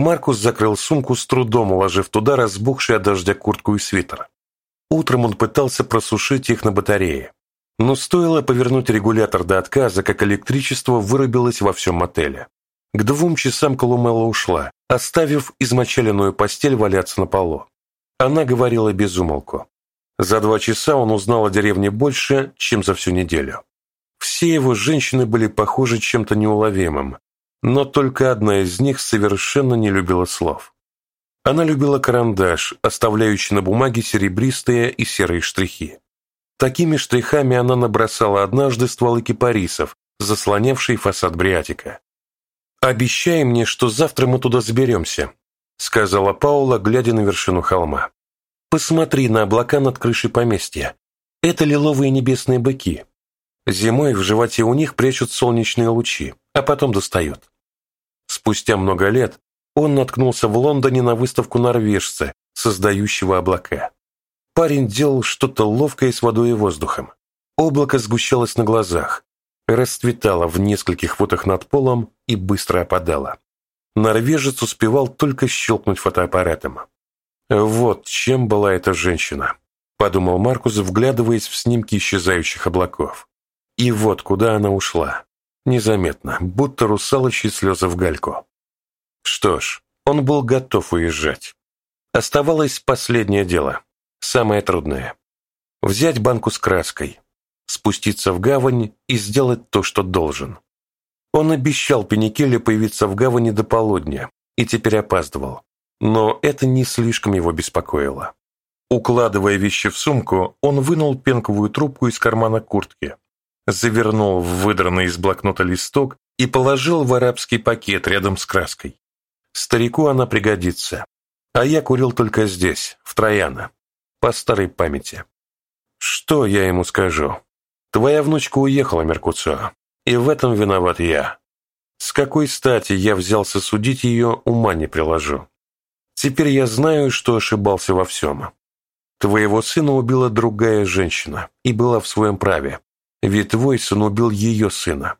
Маркус закрыл сумку, с трудом уложив туда разбухший от дождя куртку и свитер. Утром он пытался просушить их на батарее. Но стоило повернуть регулятор до отказа, как электричество вырубилось во всем мотеле. К двум часам Колумелла ушла, оставив измочаленную постель валяться на полу. Она говорила без умолку. За два часа он узнал о деревне больше, чем за всю неделю. Все его женщины были похожи чем-то неуловимым, но только одна из них совершенно не любила слов. Она любила карандаш, оставляющий на бумаге серебристые и серые штрихи. Такими штрихами она набросала однажды стволы кипарисов, заслонявшие фасад Бриатика. «Обещай мне, что завтра мы туда заберемся», сказала Паула, глядя на вершину холма. «Посмотри на облака над крышей поместья. Это лиловые небесные быки. Зимой в животе у них прячут солнечные лучи, а потом достают. Спустя много лет он наткнулся в Лондоне на выставку норвежца, создающего облака. Парень делал что-то ловкое с водой и воздухом. Облако сгущалось на глазах, расцветало в нескольких футах над полом и быстро опадало. Норвежец успевал только щелкнуть фотоаппаратом. «Вот чем была эта женщина», – подумал Маркус, вглядываясь в снимки исчезающих облаков. И вот куда она ушла. Незаметно, будто русалочьи слезы в гальку. Что ж, он был готов уезжать. Оставалось последнее дело, самое трудное. Взять банку с краской, спуститься в гавань и сделать то, что должен. Он обещал Пеникеле появиться в гавани до полудня и теперь опаздывал. Но это не слишком его беспокоило. Укладывая вещи в сумку, он вынул пенковую трубку из кармана куртки завернул в выдранный из блокнота листок и положил в арабский пакет рядом с краской. Старику она пригодится. А я курил только здесь, в Трояна, по старой памяти. Что я ему скажу? Твоя внучка уехала, Меркуцо, и в этом виноват я. С какой стати я взялся судить ее, ума не приложу. Теперь я знаю, что ошибался во всем. Твоего сына убила другая женщина и была в своем праве. Ведь твой сын убил ее сына.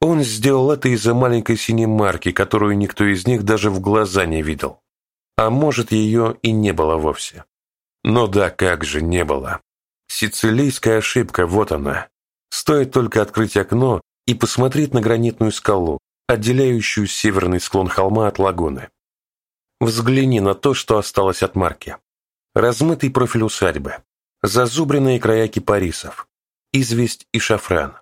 Он сделал это из-за маленькой синей марки, которую никто из них даже в глаза не видел. А может, ее и не было вовсе. Но да, как же не было. Сицилийская ошибка, вот она. Стоит только открыть окно и посмотреть на гранитную скалу, отделяющую северный склон холма от лагуны. Взгляни на то, что осталось от марки. Размытый профиль усадьбы, зазубренные края кипарисов, известь и шафран.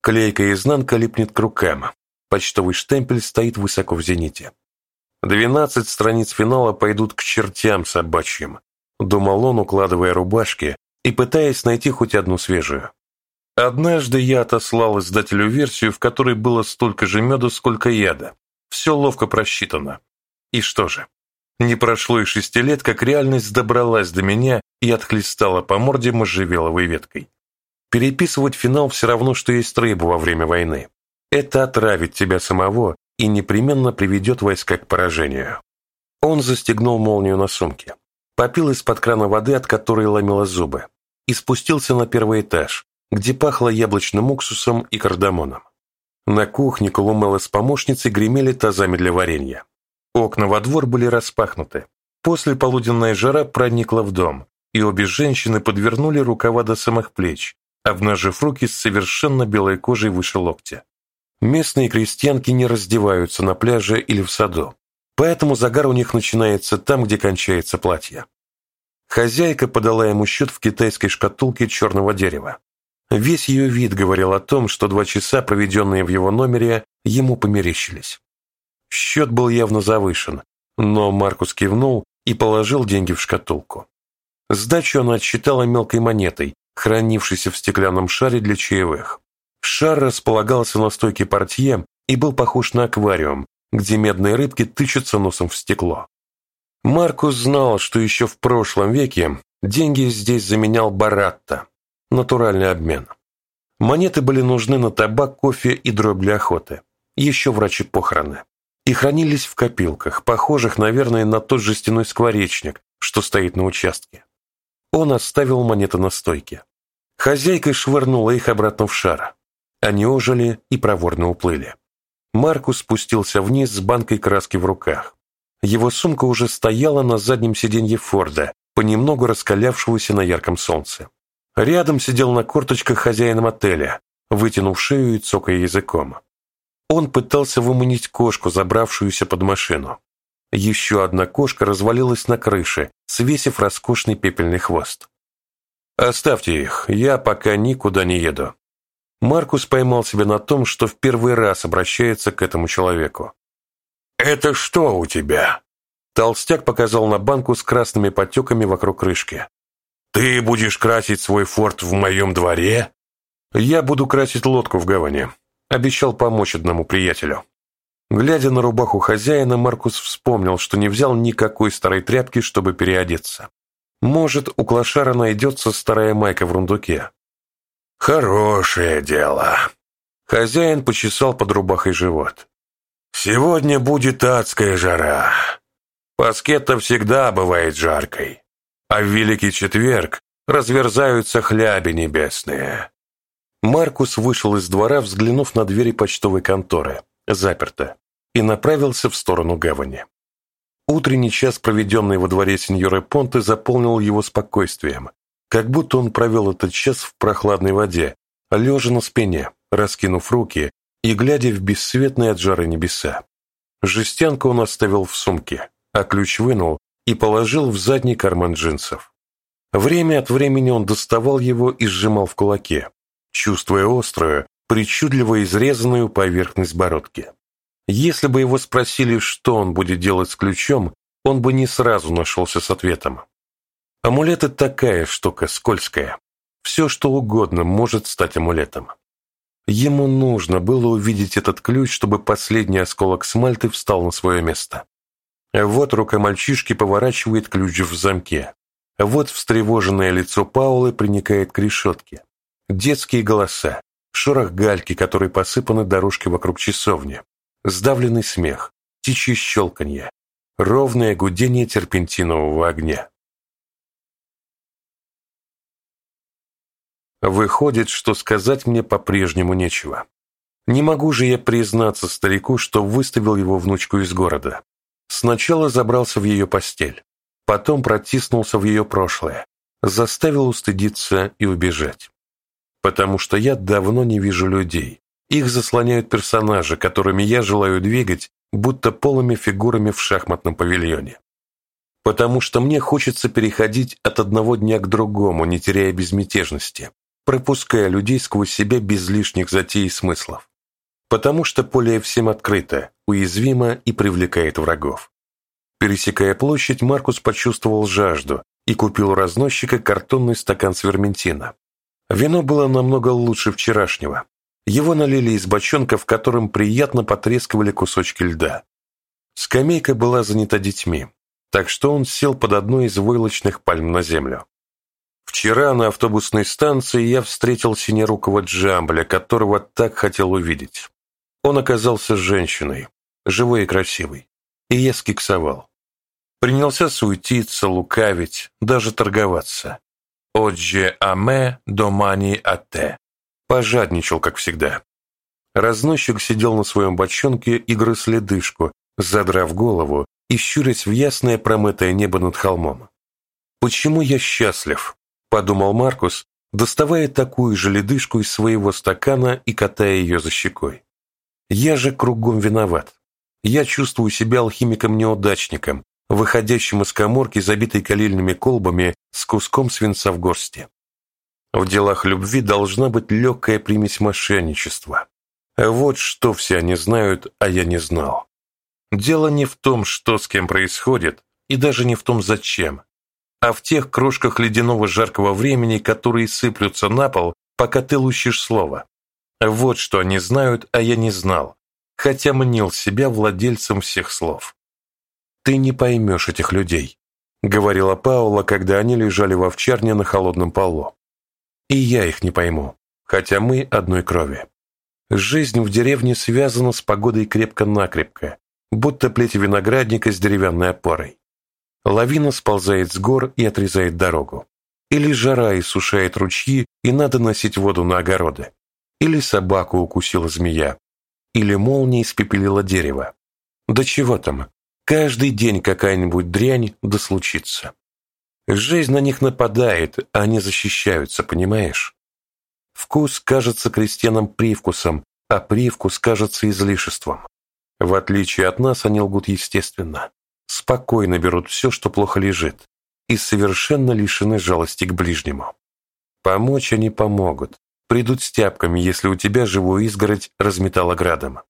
Клейкая изнанка липнет к рукам. Почтовый штемпель стоит высоко в зените. Двенадцать страниц финала пойдут к чертям собачьим, думал он, укладывая рубашки и пытаясь найти хоть одну свежую. Однажды я отослал издателю версию, в которой было столько же меда, сколько яда. Все ловко просчитано. И что же? Не прошло и шести лет, как реальность добралась до меня и отхлестала по морде можжевеловой веткой. Переписывать финал все равно, что есть рыбу во время войны. Это отравит тебя самого и непременно приведет войска к поражению. Он застегнул молнию на сумке, попил из-под крана воды, от которой ломило зубы, и спустился на первый этаж, где пахло яблочным уксусом и кардамоном. На кухне Колумела с помощницей гремели тазами для варенья. Окна во двор были распахнуты. После полуденная жара проникла в дом, и обе женщины подвернули рукава до самых плеч, обнажив руки с совершенно белой кожей выше локтя. Местные крестьянки не раздеваются на пляже или в саду, поэтому загар у них начинается там, где кончается платье. Хозяйка подала ему счет в китайской шкатулке черного дерева. Весь ее вид говорил о том, что два часа, проведенные в его номере, ему померещились. Счет был явно завышен, но Маркус кивнул и положил деньги в шкатулку. Сдачу она отсчитала мелкой монетой, хранившийся в стеклянном шаре для чаевых. Шар располагался на стойке портье и был похож на аквариум, где медные рыбки тычутся носом в стекло. Маркус знал, что еще в прошлом веке деньги здесь заменял баратта, натуральный обмен. Монеты были нужны на табак, кофе и дробь для охоты, еще врачи похороны, и хранились в копилках, похожих, наверное, на тот жестяной скворечник, что стоит на участке. Он оставил монеты на стойке. Хозяйка швырнула их обратно в шар. Они ожили и проворно уплыли. Маркус спустился вниз с банкой краски в руках. Его сумка уже стояла на заднем сиденье Форда, понемногу раскалявшегося на ярком солнце. Рядом сидел на корточках хозяин отеля, вытянув шею и цокая языком. Он пытался выманить кошку, забравшуюся под машину. Еще одна кошка развалилась на крыше, свесив роскошный пепельный хвост. «Оставьте их, я пока никуда не еду». Маркус поймал себя на том, что в первый раз обращается к этому человеку. «Это что у тебя?» Толстяк показал на банку с красными подтеками вокруг крышки. «Ты будешь красить свой форт в моем дворе?» «Я буду красить лодку в гавани», — обещал помочь одному приятелю. Глядя на рубаху хозяина, Маркус вспомнил, что не взял никакой старой тряпки, чтобы переодеться. Может, у клошара найдется старая майка в рундуке. «Хорошее дело!» Хозяин почесал под рубахой живот. «Сегодня будет адская жара. Паскетта всегда бывает жаркой, а в Великий Четверг разверзаются хляби небесные». Маркус вышел из двора, взглянув на двери почтовой конторы, заперто, и направился в сторону гавани. Утренний час, проведенный во дворе сеньоры Понте, заполнил его спокойствием, как будто он провел этот час в прохладной воде, лежа на спине, раскинув руки и глядя в бесцветные от жары небеса. Жестянку он оставил в сумке, а ключ вынул и положил в задний карман джинсов. Время от времени он доставал его и сжимал в кулаке, чувствуя острую, причудливо изрезанную поверхность бородки. Если бы его спросили, что он будет делать с ключом, он бы не сразу нашелся с ответом. Амулеты такая штука, скользкая. Все, что угодно может стать амулетом. Ему нужно было увидеть этот ключ, чтобы последний осколок смальты встал на свое место. Вот рука мальчишки поворачивает ключ в замке. Вот встревоженное лицо Паулы приникает к решетке. Детские голоса, шорох гальки, которой посыпаны дорожки вокруг часовни, сдавленный смех, птичье щелканье, ровное гудение терпентинового огня. Выходит, что сказать мне по-прежнему нечего. Не могу же я признаться старику, что выставил его внучку из города. Сначала забрался в ее постель, потом протиснулся в ее прошлое, заставил устыдиться и убежать. Потому что я давно не вижу людей, их заслоняют персонажи, которыми я желаю двигать, будто полыми фигурами в шахматном павильоне. Потому что мне хочется переходить от одного дня к другому, не теряя безмятежности, пропуская людей сквозь себя без лишних затей и смыслов. Потому что поле всем открыто, уязвимо и привлекает врагов. Пересекая площадь, Маркус почувствовал жажду и купил у разносчика картонный стакан с верментина. Вино было намного лучше вчерашнего, его налили из бочонка, в котором приятно потрескивали кусочки льда. Скамейка была занята детьми, так что он сел под одной из войлочных пальм на землю. Вчера на автобусной станции я встретил синерукого Джамбля, которого так хотел увидеть. Он оказался женщиной, живой и красивой, и я скиксовал. Принялся суетиться, лукавить, даже торговаться. «Отже аме домани ате» Пожадничал, как всегда. Разносчик сидел на своем бочонке и грыз ледышку, задрав голову и щурясь в ясное промытое небо над холмом. «Почему я счастлив?» – подумал Маркус, доставая такую же ледышку из своего стакана и катая ее за щекой. «Я же кругом виноват. Я чувствую себя алхимиком-неудачником, выходящим из коморки, забитой калильными колбами с куском свинца в горсти. В делах любви должна быть легкая примесь мошенничества. Вот что все они знают, а я не знал. Дело не в том, что с кем происходит, и даже не в том, зачем, а в тех крошках ледяного жаркого времени, которые сыплются на пол, пока ты лущишь слово. Вот что они знают, а я не знал, хотя мнил себя владельцем всех слов. «Ты не поймешь этих людей», — говорила Паула, когда они лежали в овчарне на холодном полу. И я их не пойму, хотя мы одной крови. Жизнь в деревне связана с погодой крепко-накрепко, будто плеть виноградника с деревянной опорой. Лавина сползает с гор и отрезает дорогу. Или жара иссушает ручьи, и надо носить воду на огороды. Или собаку укусила змея. Или молния испепелила дерево. Да чего там? Каждый день какая-нибудь дрянь да случится. Жизнь на них нападает, а они защищаются, понимаешь? Вкус кажется крестьянам привкусом, а привкус кажется излишеством. В отличие от нас, они лгут естественно. Спокойно берут все, что плохо лежит, и совершенно лишены жалости к ближнему. Помочь они помогут, придут с тяпками, если у тебя живую изгородь разметала градом.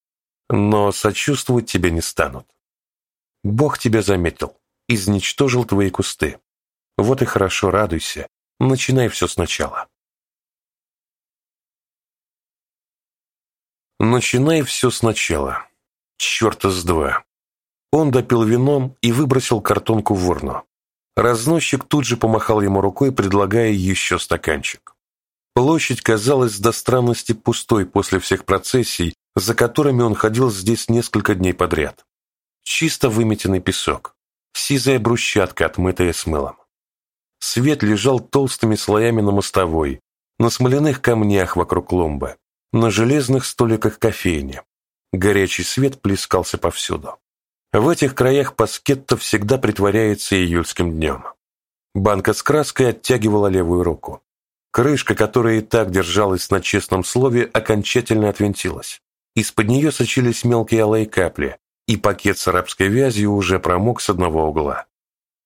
Но сочувствовать тебе не станут. Бог тебя заметил, изничтожил твои кусты. Вот и хорошо, радуйся, начинай все сначала. Начинай все сначала. Черта с два. Он допил вином и выбросил картонку в урну. Разносчик тут же помахал ему рукой, предлагая еще стаканчик. Площадь казалась до странности пустой после всех процессий, за которыми он ходил здесь несколько дней подряд. Чисто выметенный песок, сизая брусчатка, отмытая с мылом. Свет лежал толстыми слоями на мостовой, на смоляных камнях вокруг клумбы, на железных столиках кофейни. Горячий свет плескался повсюду. В этих краях Паскетта всегда притворяется июльским днем. Банка с краской оттягивала левую руку. Крышка, которая и так держалась на честном слове, окончательно отвинтилась. Из-под нее сочились мелкие алые капли, и пакет с арабской вязью уже промок с одного угла.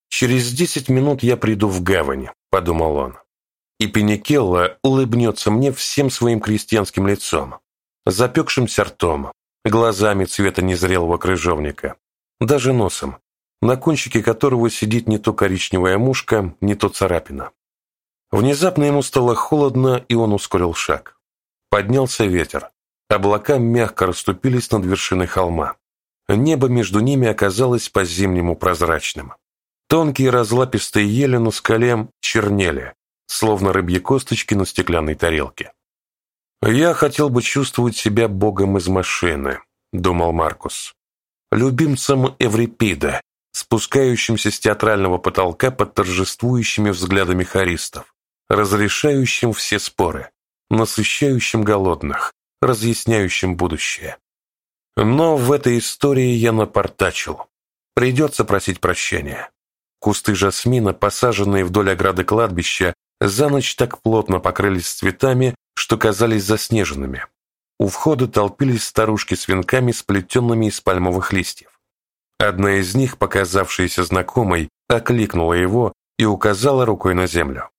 «Через десять минут я приду в гавань», — подумал он. «И Пеникелла улыбнется мне всем своим крестьянским лицом, запекшимся ртом, глазами цвета незрелого крыжовника, даже носом, на кончике которого сидит не то коричневая мушка, не то царапина. Внезапно ему стало холодно, и он ускорил шаг. Поднялся ветер. Облака мягко расступились над вершиной холма. Небо между ними оказалось по-зимнему прозрачным. Тонкие разлапистые ели на скале чернели, словно рыбьи косточки на стеклянной тарелке. «Я хотел бы чувствовать себя богом из машины», — думал Маркус. «Любимцем Эврипида, спускающимся с театрального потолка под торжествующими взглядами харистов, разрешающим все споры, насыщающим голодных, разъясняющим будущее. Но в этой истории я напортачил. Придется просить прощения. Кусты жасмина, посаженные вдоль ограды кладбища, за ночь так плотно покрылись цветами, что казались заснеженными. У входа толпились старушки с венками, сплетенными из пальмовых листьев. Одна из них, показавшаяся знакомой, окликнула его и указала рукой на землю.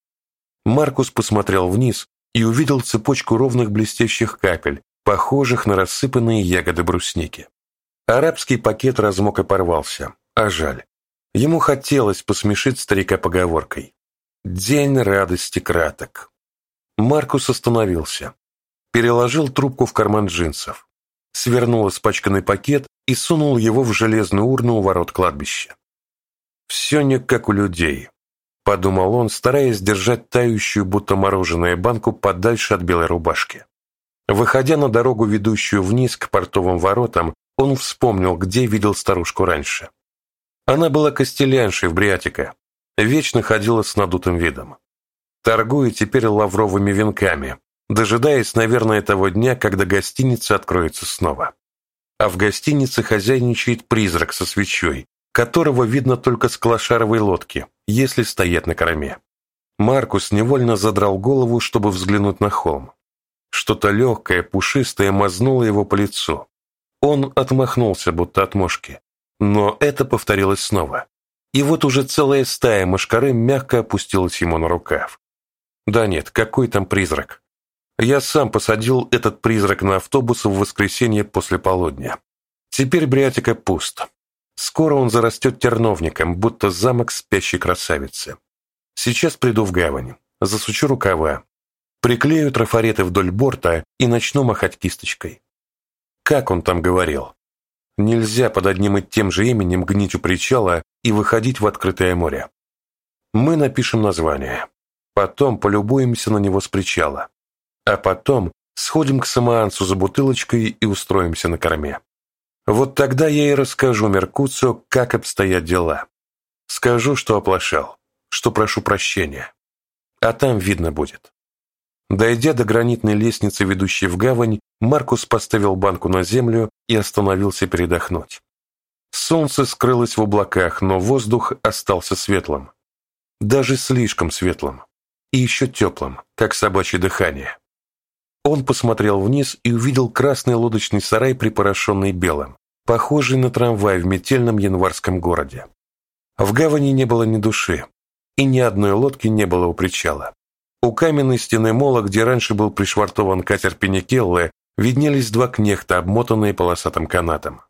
Маркус посмотрел вниз и увидел цепочку ровных блестящих капель, похожих на рассыпанные ягоды брусники. Арабский пакет размок и порвался, а жаль. Ему хотелось посмешить старика поговоркой. «День радости краток». Маркус остановился, переложил трубку в карман джинсов, свернул испачканный пакет и сунул его в железную урну у ворот кладбища. «Все не как у людей», — подумал он, стараясь держать тающую, будто мороженое банку подальше от белой рубашки. Выходя на дорогу, ведущую вниз к портовым воротам, он вспомнил, где видел старушку раньше. Она была костеляншей в Бриатика, вечно ходила с надутым видом. Торгует теперь лавровыми венками, дожидаясь, наверное, того дня, когда гостиница откроется снова. А в гостинице хозяйничает призрак со свечой, которого видно только с клошаровой лодки, если стоять на корме. Маркус невольно задрал голову, чтобы взглянуть на холм. Что-то легкое, пушистое мазнуло его по лицу. Он отмахнулся, будто от мошки. Но это повторилось снова. И вот уже целая стая мошкары мягко опустилась ему на рукав. Да нет, какой там призрак? Я сам посадил этот призрак на автобус в воскресенье после полудня. Теперь Бриатика пуст. Скоро он зарастет терновником, будто замок спящей красавицы. Сейчас приду в гавань, засучу рукава, приклею трафареты вдоль борта и начну махать кисточкой. Как он там говорил? Нельзя под одним и тем же именем гнить у причала и выходить в открытое море. Мы напишем название. Потом полюбуемся на него с причала. А потом сходим к Самоансу за бутылочкой и устроимся на корме. Вот тогда я и расскажу Меркуцио, как обстоят дела. Скажу, что оплошал, что прошу прощения. А там видно будет. Дойдя до гранитной лестницы, ведущей в гавань, Маркус поставил банку на землю и остановился передохнуть. Солнце скрылось в облаках, но воздух остался светлым. Даже слишком светлым. И еще теплым, как собачье дыхание. Он посмотрел вниз и увидел красный лодочный сарай, припорошенный белым, похожий на трамвай в метельном январском городе. В гавани не было ни души, и ни одной лодки не было у причала. У каменной стены мола, где раньше был пришвартован катер Пеникеллы, виднелись два кнехта, обмотанные полосатым канатом.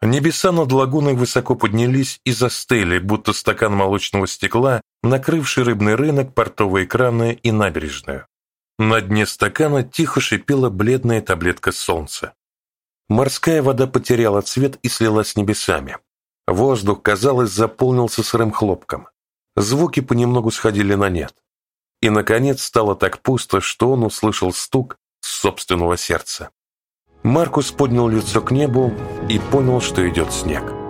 Небеса над лагуной высоко поднялись и застыли, будто стакан молочного стекла, накрывший рыбный рынок, портовые краны и набережную. На дне стакана тихо шипела бледная таблетка солнца. Морская вода потеряла цвет и слилась с небесами. Воздух, казалось, заполнился сырым хлопком. Звуки понемногу сходили на нет. И, наконец, стало так пусто, что он услышал стук собственного сердца. Маркус поднял лицо к небу и понял, что идет снег.